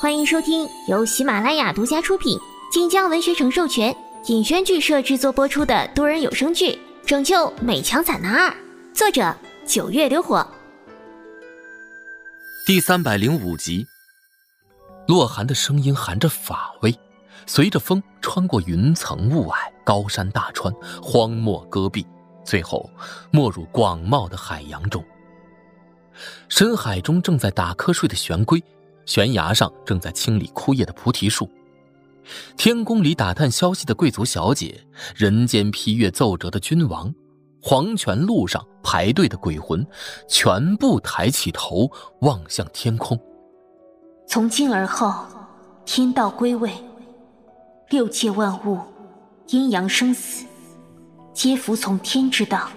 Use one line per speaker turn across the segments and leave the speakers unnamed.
欢迎收听由喜马拉雅独家出品、晋江文学城授权、尹轩剧社制作播出的多人有声剧《拯救美强惨男二》，作者九月流火。
第三百零五集，洛寒的声音含着法威，随着风穿过云层雾霭、高山大川、荒漠戈壁，最后没入广袤的海洋中。深海中正在打瞌睡的玄龟。悬崖上正在清理枯叶的菩提树，天宫里打探消息的贵族小姐，人间批阅奏折的君王，黄泉路上排队的鬼魂，全部抬起头望向天空。
从今而后，天道归位，六界万物，阴阳生死，皆服从天之道。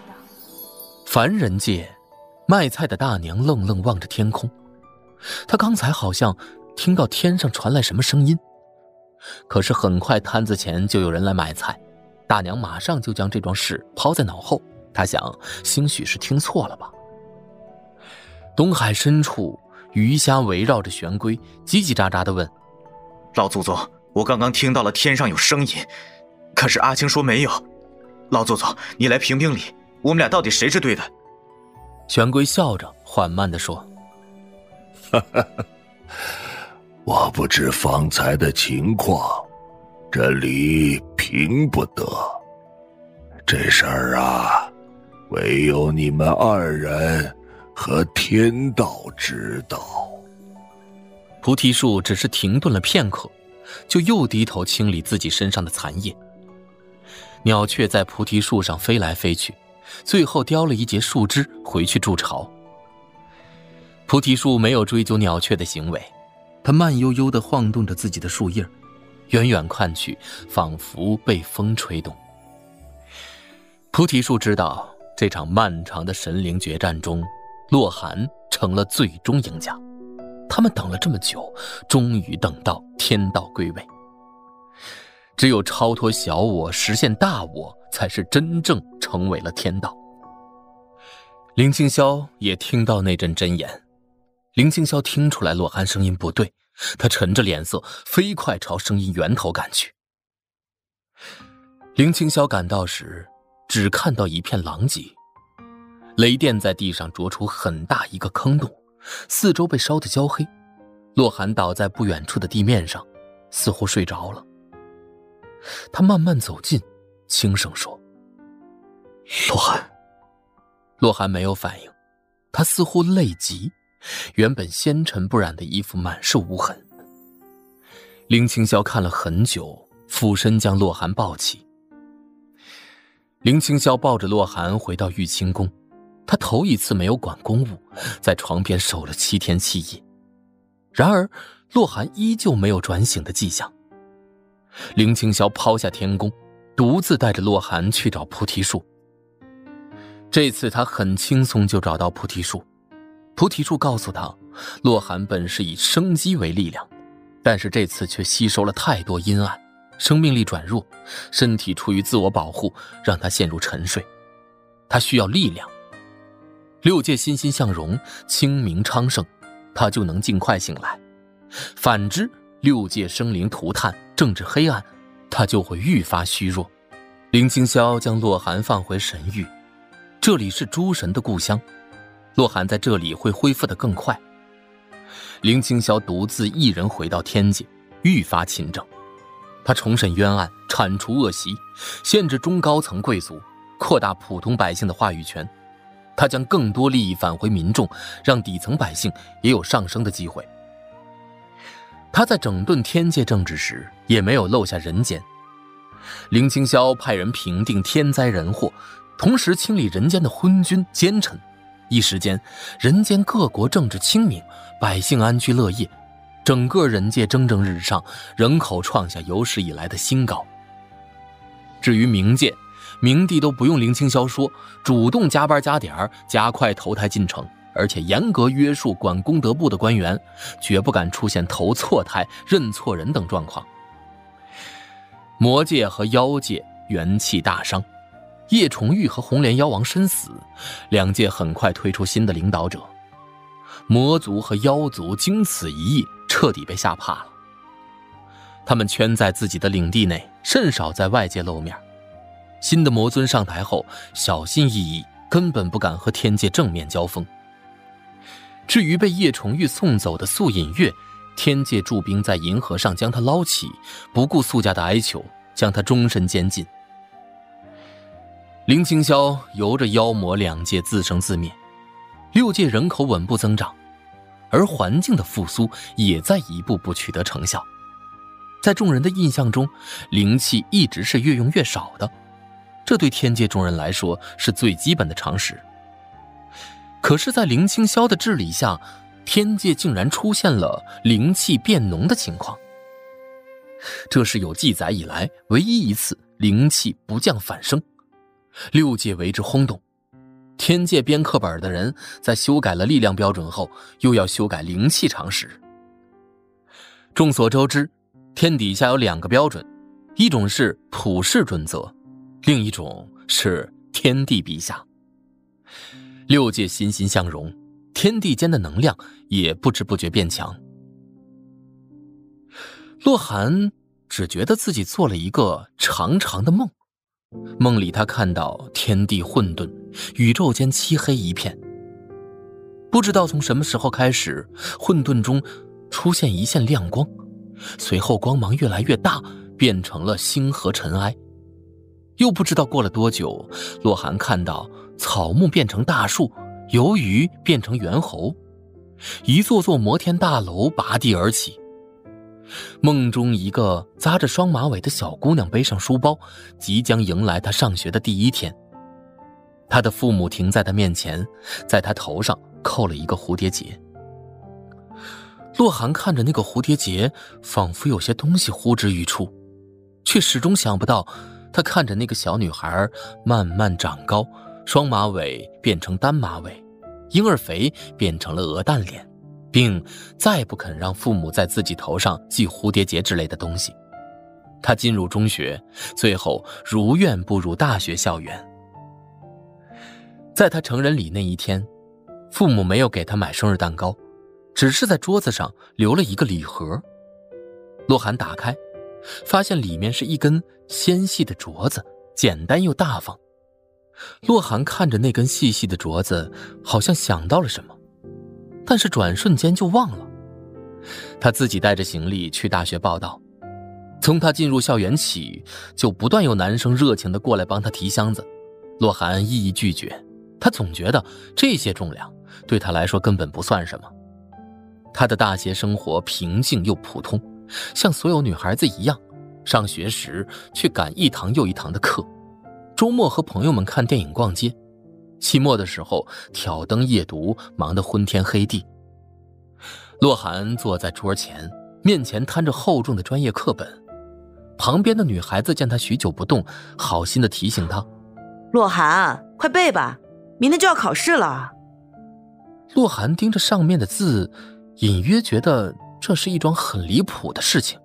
凡人界，卖菜的大娘愣愣望着天空。他刚才好像听到天上传来什么声音，可是很快摊子前就有人来买菜，大娘马上就将这桩事抛在脑后。她想，兴许是听错了吧。东海深处，鱼虾围绕着玄龟，叽叽喳喳的问：“
老祖宗，我刚刚听到了天上有声音，可是阿青说没有。老祖宗，你来评评理，我们俩到底谁是对的？”
玄龟笑着缓慢地说。
哈哈，我不知方才的情况，这里平不得。这事儿啊，唯有你们二人和天道知道。
菩提树只是停顿了片刻，就又低头清理自己身上的残叶。鸟雀在菩提树上飞来飞去，最后叼了一截树枝回去筑巢。菩提树没有追究鸟雀的行为，它慢悠悠地晃动着自己的树叶，远远看去，仿佛被风吹动。菩提树知道，这场漫长的神灵决战中，洛寒成了最终赢家。他们等了这么久，终于等到天道归位。只有超脱小我，实现大我，才是真正成为了天道。林清霄也听到那阵真言。林青霄听出来洛寒声音不对，他沉着脸色，飞快朝声音源头赶去。林青霄赶到时，只看到一片狼藉，雷电在地上啄出很大一个坑洞，四周被烧得焦黑。洛寒倒在不远处的地面上，似乎睡着了。他慢慢走近，轻声说：“
洛寒。”
洛寒没有反应，他似乎累极。原本纤尘不染的衣服满是污痕。林青霄看了很久，俯身将洛寒抱起。林青霄抱着洛寒回到玉清宫，他头一次没有管公务，在床边守了七天七夜。然而，洛寒依旧没有转醒的迹象。林青霄抛下天宫，独自带着洛寒去找菩提树。这次他很轻松就找到菩提树。菩提树告诉他，洛寒本是以生机为力量，但是这次却吸收了太多阴暗，生命力转弱，身体出于自我保护，让他陷入沉睡。他需要力量。六界欣欣向荣，清明昌盛，他就能尽快醒来；反之，六界生灵涂炭，政治黑暗，他就会愈发虚弱。林清霄将洛寒放回神域，这里是诸神的故乡。洛寒在这里会恢复的更快。林清霄独自一人回到天界，愈发勤政。他重审冤案，铲除恶习，限制中高层贵族，扩大普通百姓的话语权。他将更多利益返回民众，让底层百姓也有上升的机会。他在整顿天界政治时，也没有漏下人间。林清霄派人平定天灾人祸，同时清理人间的昏君奸臣。一时间，人间各国政治清明，百姓安居乐业，整个人界蒸蒸日上，人口创下有史以来的新高。至于冥界，冥帝都不用林清霄说，主动加班加点加快投胎进程，而且严格约束管功德部的官员，绝不敢出现投错胎、认错人等状况。魔界和妖界元气大伤。叶崇玉和红莲妖王身死，两界很快推出新的领导者。魔族和妖族经此一役，彻底被吓怕了。他们圈在自己的领地内，甚少在外界露面。新的魔尊上台后，小心翼翼，根本不敢和天界正面交锋。至于被叶崇玉送走的素隐月，天界驻兵在银河上将他捞起，不顾素家的哀求，将他终身监禁。林清霄由着妖魔两界自生自灭，六界人口稳步增长，而环境的复苏也在一步步取得成效。在众人的印象中，灵气一直是越用越少的，这对天界众人来说是最基本的常识。可是，在林清霄的治理下，天界竟然出现了灵气变浓的情况，这是有记载以来唯一一次灵气不降反升。六界为之轰动，天界编课本的人在修改了力量标准后，又要修改灵气常识。众所周知，天底下有两个标准，一种是普世准则，另一种是天地陛下。六界欣欣向荣，天地间的能量也不知不觉变强。洛寒只觉得自己做了一个长长的梦。梦里，他看到天地混沌，宇宙间漆黑一片。不知道从什么时候开始，混沌中出现一线亮光，随后光芒越来越大，变成了星河尘埃。又不知道过了多久，洛寒看到草木变成大树，游鱼变成猿猴，一座座摩天大楼拔地而起。梦中，一个扎着双马尾的小姑娘背上书包，即将迎来她上学的第一天。她的父母停在她面前，在她头上扣了一个蝴蝶结。洛寒看着那个蝴蝶结，仿佛有些东西呼之欲出，却始终想不到。他看着那个小女孩慢慢长高，双马尾变成单马尾，婴儿肥变成了鹅蛋脸。并再不肯让父母在自己头上系蝴蝶结之类的东西。他进入中学，最后如愿步入大学校园。在他成人礼那一天，父母没有给他买生日蛋糕，只是在桌子上留了一个礼盒。洛寒打开，发现里面是一根纤细的镯子，简单又大方。洛寒看着那根细细的镯子，好像想到了什么。但是转瞬间就忘了，他自己带着行李去大学报道。从他进入校园起，就不断有男生热情的过来帮他提箱子。洛寒一一拒绝，他总觉得这些重量对他来说根本不算什么。他的大学生活平静又普通，像所有女孩子一样，上学时去赶一堂又一堂的课，周末和朋友们看电影、逛街。期末的时候，挑灯夜读，忙得昏天黑地。洛寒坐在桌前，面前摊着厚重的专业课本。旁边的女孩子见他许久不动，好心的提醒他：“
洛寒，快背吧，明天就要考试了。”
洛寒盯着上面的字，隐约觉得这是一桩很离谱的事情。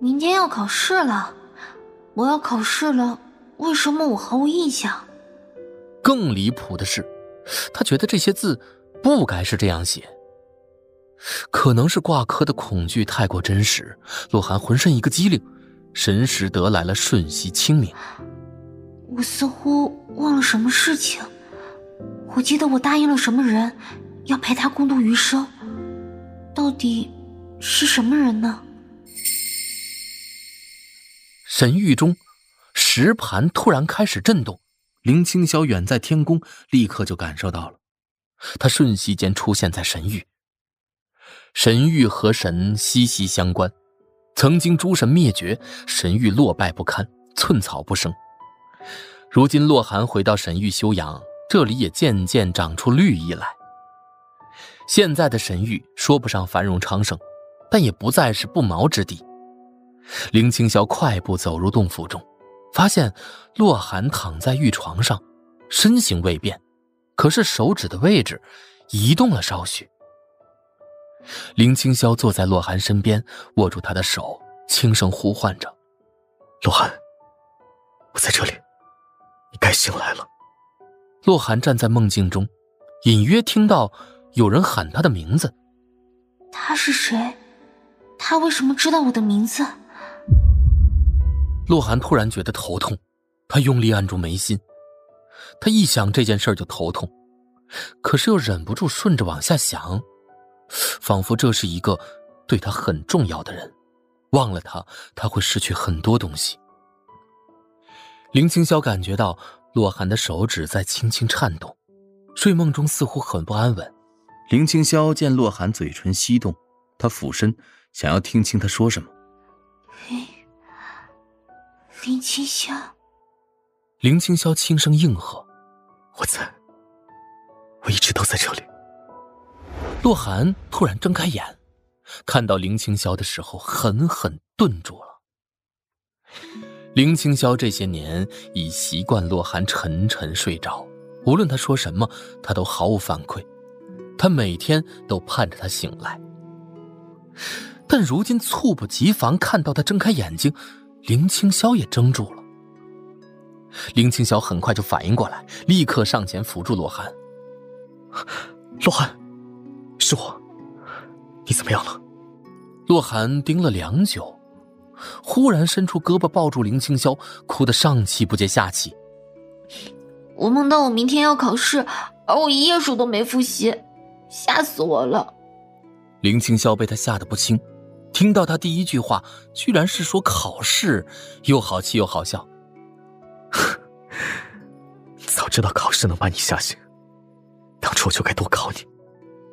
明天要考试了，我要考试了，为什么我毫无印象？
更离谱的是，他觉得这些字不该是这样写。可能是挂科的恐惧太过真实，洛寒浑身一个激灵，神识得来了瞬息清明。
我似乎忘了什么事情，我记得我答应了什么人，要陪他共度余生。到底是什么人呢？
神域中，石盘突然开始震动。林清霄远在天宫，立刻就感受到了。他瞬息间出现在神域。神域和神息息相关，曾经诸神灭绝，神域落败不堪，寸草不生。如今洛寒回到神域休养，这里也渐渐长出绿意来。现在的神域说不上繁荣昌盛，但也不再是不毛之地。林清霄快步走入洞府中。发现洛寒躺在玉床上，身形未变，可是手指的位置移动了稍许。林清霄坐在洛寒身边，握住他的手，轻声呼唤着：“
洛寒，我在这里，你该醒来了。”
洛寒站在梦境中，隐约听到有人喊他的名字。
他是谁？他为什么知道我的名字？
洛寒突然觉得头痛，他用力按住眉心。他一想这件事就头痛，可是又忍不住顺着往下想，仿佛这是一个对他很重要的人，忘了他，他会失去很多东西。林青霄感觉到洛寒的手指在轻轻颤动，睡梦中似乎很不安稳。
林青霄见洛寒嘴唇翕动，他俯身想要听清他说什么。
林林青霄，
林青霄轻声应和：“
我在，我一直都在这里。”
洛寒突然睁开眼，看到林青霄的时候，狠狠顿住了。林青霄这些年已习惯洛寒沉沉睡着，无论他说什么，他都毫无反馈。他每天都盼着他醒来，但如今猝不及防看到他睁开眼睛，林青霄也怔住了。林青霄很快就反应过来，立刻上前扶住洛寒。
洛寒，是我，你怎么样了？
洛寒盯了良久。忽然伸出胳膊抱住林青霄，哭得上气不接下气。
我梦到我明天要考试，而我一页书都没复习，吓死我了。
林青霄被他吓得不轻，听到他第一句话居然是说考试，又好气又好笑。
早知道考试能把你吓醒，当初我就该多考你。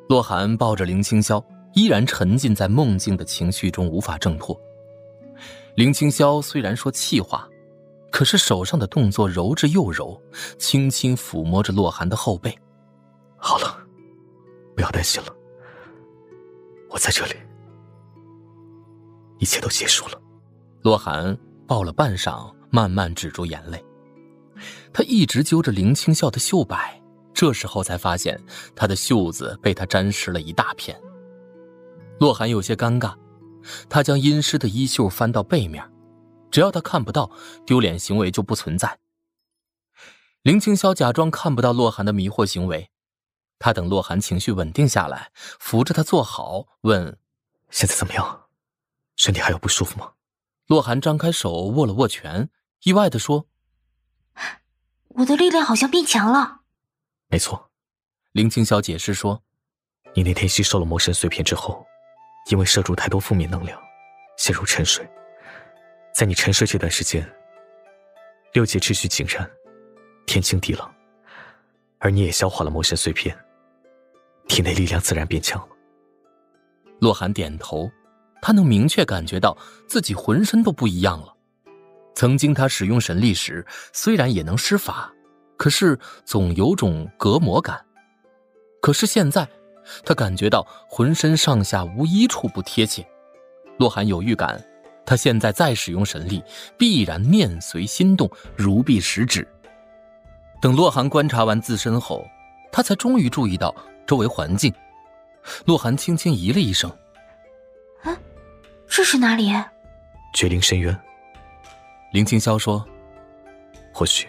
洛寒抱着林青霄，依然沉浸在梦境的情绪中，无法挣脱。林青霄虽然说气话，可是手上的动作柔之又柔，轻轻抚摸着洛寒的后背。
好了，不要担心了，我在这里，一切都结束了。
洛寒抱了半晌，慢慢止住眼泪。他一直揪着林青霄的袖摆，这时候才发现他的袖子被他沾湿了一大片。洛寒有些尴尬。他将阴湿的衣袖翻到背面，只要他看不到，丢脸行为就不存在。林青霄假装看不到洛寒的迷惑行为，他等洛寒情绪稳定下来，扶着他坐好，问：“
现在怎么样？身体还有不舒服吗？”
洛寒张开手握了握拳，意外的说：“
我的力量好像变强了。”
没错，
林青霄解释说：“
你那天吸收了魔神碎片之后。”因为摄入太多负面能量，陷入沉睡。在你沉睡这段时间，六界秩序井然，天清地朗，而你也消化了魔神碎片，体内力量自然变强了。
洛寒点头，他能明确感觉到自己浑身都不一样了。曾经他使用神力时，虽然也能施法，可是总有种隔膜感。可是现在。他感觉到浑身上下无一处不贴切，洛寒有预感，他现在再使用神力，必然念随心动，如臂使指。等洛寒观察完自身后，他才终于注意到周围环境。洛寒轻轻咦了一声：“，
这是哪里？”
绝灵深渊。
林青霄说：“
或许，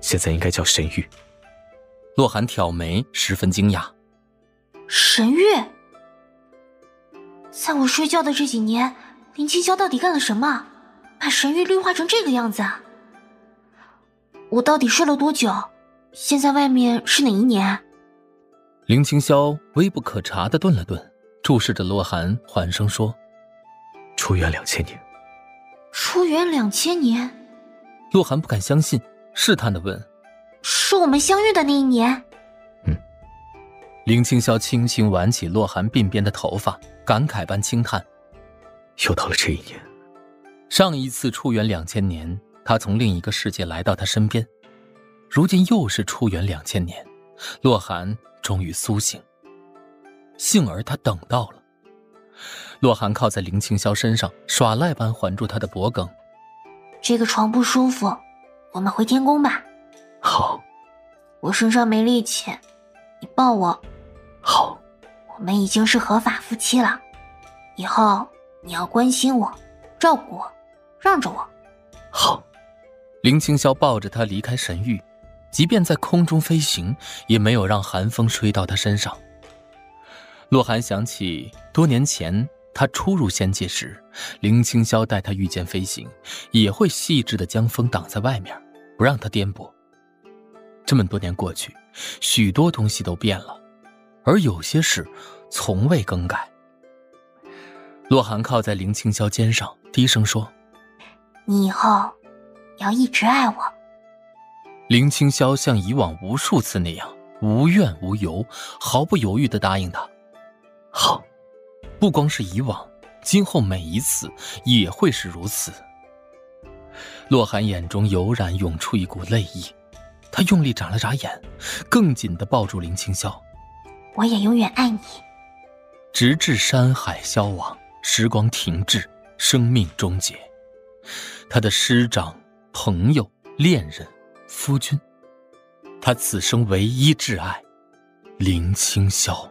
现在应该叫神域。”
洛寒挑眉，十分惊讶。
神域，在我睡觉的这几年，林青霄到底干了什么，把神域绿化成这个样子？我到底睡了多久？现在外面是哪一年？
林青霄微不可察的顿了顿，注视着洛寒，缓声说：“
初元两千年。”
初元两千年。
洛寒不敢相信，试探的问：“
是我们相遇的那一年？”
嗯林青霄轻轻挽起洛寒鬓边的头发，感慨般轻叹：“
又到了这一年。
上一次出元两千年，他从另一个世界来到他身边，如今又是出元两千年，洛寒终于苏醒。幸而他等到了。”洛寒靠在林青霄身上，耍赖般环住他的脖颈：“
这个床不舒服，我们回天宫吧。”“
好。”“
我身上没力气，你抱我。”
好，
我们已经是合法夫妻了，以后你要关心我，照顾我，让着我。
好，
林青霄抱着他离开神域，即便在空中飞行，也没有让寒风吹到他身上。洛寒想起多年前他初入仙界时，林清霄带他御剑飞行，也会细致的将风挡在外面，不让他颠簸。这么多年过去，许多东西都变了，而有些事从未更改。洛寒靠在林清霄肩上，低声说：“
你以后要一直爱我。”
林清霄像以往无数次那样，无怨无尤，毫不犹豫的答应他：“
好。”
不光是以往，今后每一次也会是如此。洛寒眼中油然涌出一股泪意，他用力眨了眨眼，更紧的抱住林清霄。
我也永远爱你，
直至山海消亡，时光停滞，生命终结。他的师长、朋友、恋人、夫君，他此生唯一挚爱，林清霄。